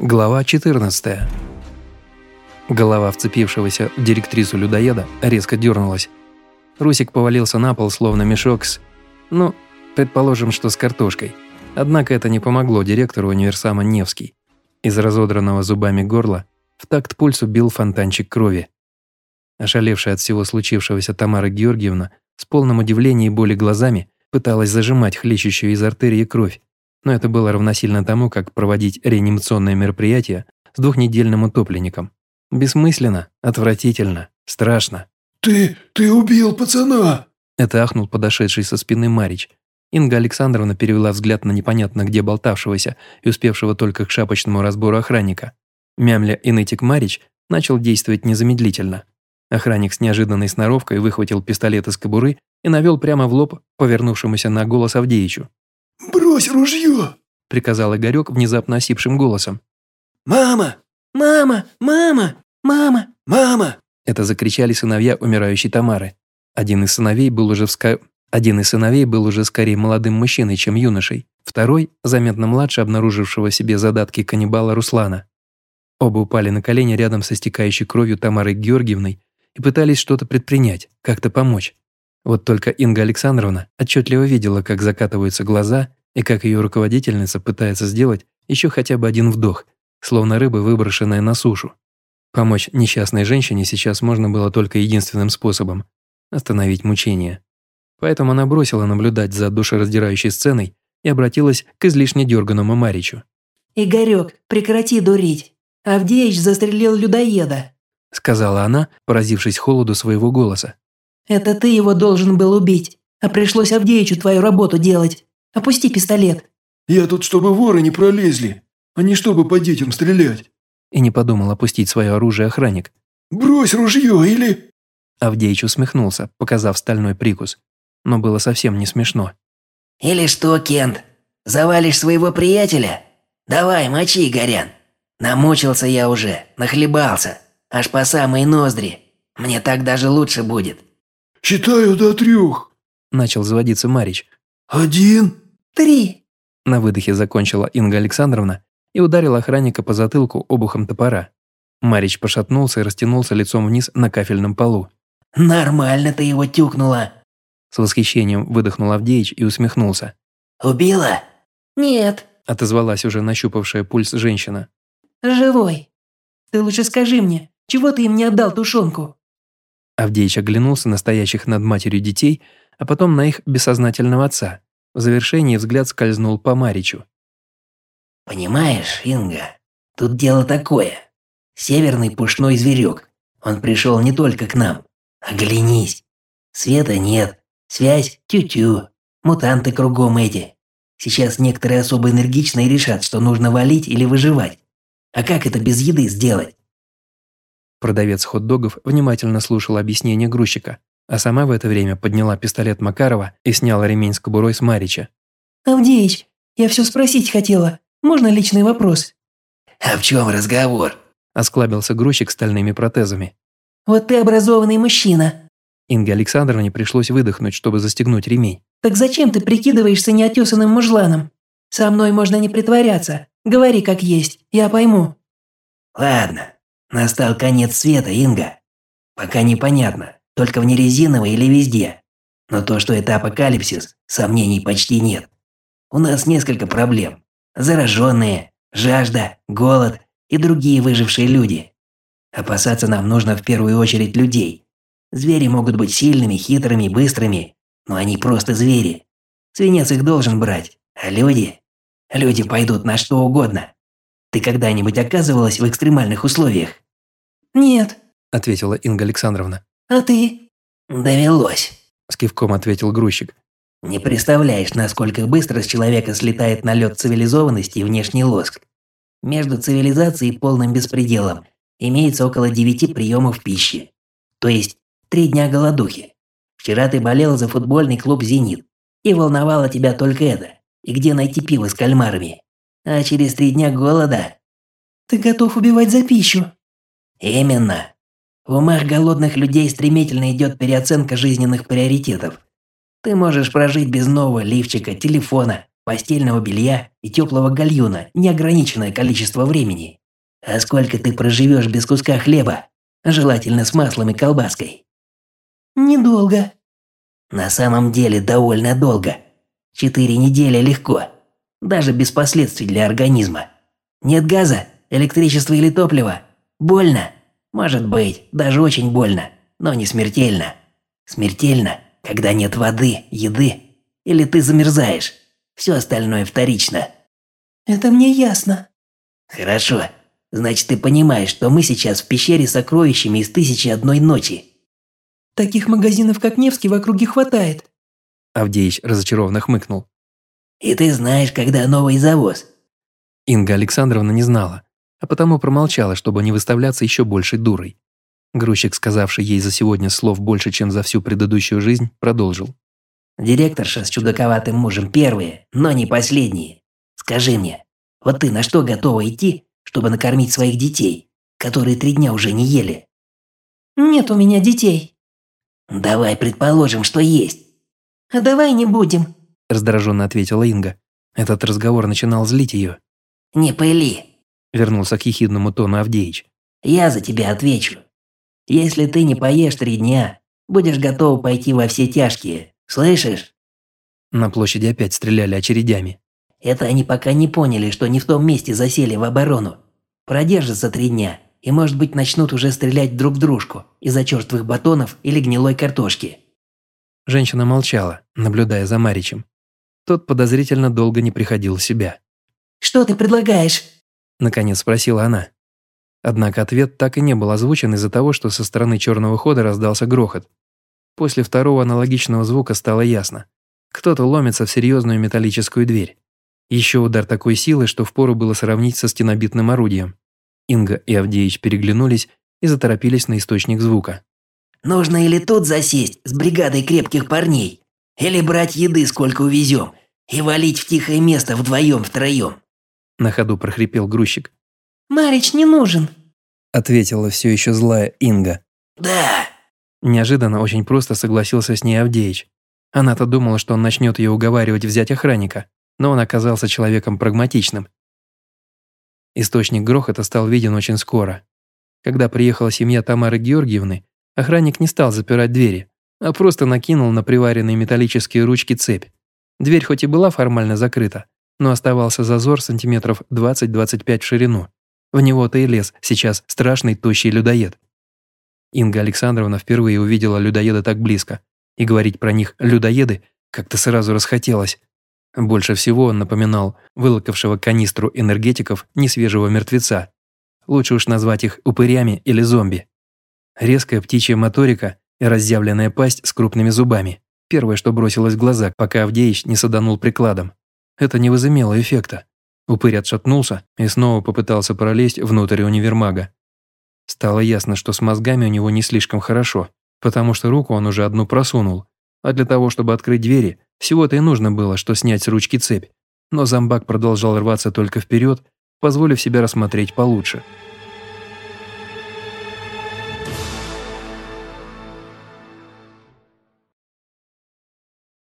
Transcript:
Глава 14. Голова вцепившегося в директрису людоеда резко дернулась. Русик повалился на пол, словно мешок с... Ну, предположим, что с картошкой. Однако это не помогло директору универсама Невский. Из разодранного зубами горла в такт пульсу бил фонтанчик крови. Ошалевшая от всего случившегося Тамара Георгиевна с полным удивлением и боли глазами пыталась зажимать хлещущую из артерии кровь, но это было равносильно тому, как проводить реанимационное мероприятие с двухнедельным утопленником. Бессмысленно, отвратительно, страшно. «Ты... ты убил пацана!» Это ахнул подошедший со спины Марич. Инга Александровна перевела взгляд на непонятно где болтавшегося и успевшего только к шапочному разбору охранника. Мямля и нытик Марич начал действовать незамедлительно. Охранник с неожиданной сноровкой выхватил пистолет из кобуры и навел прямо в лоб повернувшемуся на голос Авдеичу. «Брось ружье!» – приказал Игорек внезапно осипшим голосом. «Мама! Мама! Мама! Мама! Мама!» Это закричали сыновья умирающей Тамары. Один из сыновей был уже вска... Один из сыновей был уже скорее молодым мужчиной, чем юношей. Второй, заметно младше обнаружившего себе задатки каннибала Руслана. Оба упали на колени рядом со стекающей кровью Тамарой Георгиевной и пытались что-то предпринять, как-то помочь. Вот только Инга Александровна отчетливо видела, как закатываются глаза и как ее руководительница пытается сделать еще хотя бы один вдох, словно рыба, выброшенная на сушу. Помочь несчастной женщине сейчас можно было только единственным способом – остановить мучение. Поэтому она бросила наблюдать за душераздирающей сценой и обратилась к излишне дерганному Маричу. «Игорек, прекрати дурить. Авдеич застрелил людоеда», – сказала она, поразившись холоду своего голоса. Это ты его должен был убить, а пришлось Авдеичу твою работу делать. Опусти пистолет». «Я тут, чтобы воры не пролезли, а не чтобы по детям стрелять». И не подумал опустить свое оружие охранник. «Брось ружье или...» Авдеич усмехнулся, показав стальной прикус. Но было совсем не смешно. «Или что, Кент, завалишь своего приятеля? Давай, мочи, Горян. Намучился я уже, нахлебался, аж по самые ноздри. Мне так даже лучше будет». «Считаю до трех», – начал заводиться Марич. «Один». «Три». На выдохе закончила Инга Александровна и ударила охранника по затылку обухом топора. Марич пошатнулся и растянулся лицом вниз на кафельном полу. «Нормально ты его тюкнула!» С восхищением выдохнул Авдеич и усмехнулся. «Убила?» «Нет», – отозвалась уже нащупавшая пульс женщина. «Живой. Ты лучше скажи мне, чего ты им не отдал тушенку?» Авдеич оглянулся на стоящих над матерью детей, а потом на их бессознательного отца. В завершении взгляд скользнул по Маричу. «Понимаешь, Инга, тут дело такое. Северный пушной зверек. Он пришел не только к нам. Оглянись. Света нет. Связь тю-тю. Мутанты кругом эти. Сейчас некоторые особо энергичные решат, что нужно валить или выживать. А как это без еды сделать? Продавец хот-догов внимательно слушал объяснение грузчика, а сама в это время подняла пистолет Макарова и сняла ремень с кобурой с Марича. «Авдеич, я все спросить хотела. Можно личный вопрос?» «А в чем разговор?» – осклабился грузчик стальными протезами. «Вот ты образованный мужчина». Инге Александровне пришлось выдохнуть, чтобы застегнуть ремень. «Так зачем ты прикидываешься неотесанным мужланом? Со мной можно не притворяться. Говори как есть, я пойму». «Ладно, Настал конец света, Инга. Пока непонятно, только в нерезиновой или везде. Но то, что это апокалипсис, сомнений почти нет. У нас несколько проблем. Зараженные, жажда, голод и другие выжившие люди. Опасаться нам нужно в первую очередь людей. Звери могут быть сильными, хитрыми, быстрыми, но они просто звери. Свинец их должен брать, а люди... Люди пойдут на что угодно. Ты когда-нибудь оказывалась в экстремальных условиях? Нет, ответила Инга Александровна. А ты? Довелось, с кивком ответил грузчик. Не представляешь, насколько быстро с человека слетает налет цивилизованности и внешний лоск. Между цивилизацией и полным беспределом имеется около девяти приемов пищи. То есть три дня голодухи. Вчера ты болела за футбольный клуб «Зенит», и волновало тебя только это. И где найти пиво с кальмарами? А через три дня голода... Ты готов убивать за пищу. Именно. В умах голодных людей стремительно идет переоценка жизненных приоритетов. Ты можешь прожить без нового лифчика, телефона, постельного белья и теплого гальюна неограниченное количество времени. А сколько ты проживешь без куска хлеба, желательно с маслом и колбаской? Недолго. На самом деле довольно долго. Четыре недели легко. Даже без последствий для организма. Нет газа, электричества или топлива. Больно. Может быть, даже очень больно, но не смертельно. Смертельно, когда нет воды, еды или ты замерзаешь. Все остальное вторично. Это мне ясно. Хорошо. Значит, ты понимаешь, что мы сейчас в пещере с сокровищами из тысячи одной ночи. Таких магазинов, как Невский, в округе хватает. Авдеич разочарованно хмыкнул. И ты знаешь, когда новый завоз. Инга Александровна не знала, а потому промолчала, чтобы не выставляться еще большей дурой. Грузчик, сказавший ей за сегодня слов больше, чем за всю предыдущую жизнь, продолжил. Директорша с чудаковатым мужем первые, но не последние. Скажи мне, вот ты на что готова идти, чтобы накормить своих детей, которые три дня уже не ели? Нет у меня детей. Давай предположим, что есть. А давай не будем. Раздраженно ответила Инга. Этот разговор начинал злить ее. Не пыли. Вернулся к ехидному тону Авдеич. Я за тебя отвечу. Если ты не поешь три дня, будешь готов пойти во все тяжкие. Слышишь? На площади опять стреляли очередями. Это они пока не поняли, что не в том месте засели в оборону. Продержатся три дня, и, может быть, начнут уже стрелять друг в дружку из-за черствых батонов или гнилой картошки. Женщина молчала, наблюдая за Маричем. Тот подозрительно долго не приходил в себя. «Что ты предлагаешь?» Наконец спросила она. Однако ответ так и не был озвучен из-за того, что со стороны черного хода раздался грохот. После второго аналогичного звука стало ясно. Кто-то ломится в серьезную металлическую дверь. Еще удар такой силы, что впору было сравнить со стенобитным орудием. Инга и Авдеич переглянулись и заторопились на источник звука. «Нужно или тут засесть с бригадой крепких парней, или брать еды сколько увезем, и валить в тихое место вдвоем-втроем», на ходу прохрипел грузчик. «Марич не нужен», ответила все еще злая Инга. «Да». Неожиданно очень просто согласился с ней Авдеич. Она-то думала, что он начнет ее уговаривать взять охранника, но он оказался человеком прагматичным Источник грохота стал виден очень скоро. Когда приехала семья Тамары Георгиевны, охранник не стал запирать двери, а просто накинул на приваренные металлические ручки цепь. Дверь хоть и была формально закрыта, но оставался зазор сантиметров 20-25 в ширину. В него-то и лез сейчас страшный тощий людоед. Инга Александровна впервые увидела людоеда так близко, и говорить про них «людоеды» как-то сразу расхотелось. Больше всего он напоминал вылокавшего канистру энергетиков несвежего мертвеца. Лучше уж назвать их упырями или зомби. Резкая птичья моторика разъявленная пасть с крупными зубами. Первое, что бросилось в глаза, пока Авдеич не саданул прикладом. Это не возымело эффекта. Упырь отшатнулся и снова попытался пролезть внутрь универмага. Стало ясно, что с мозгами у него не слишком хорошо, потому что руку он уже одну просунул, а для того, чтобы открыть двери, всего-то и нужно было, что снять с ручки цепь. Но зомбак продолжал рваться только вперед, позволив себя рассмотреть получше –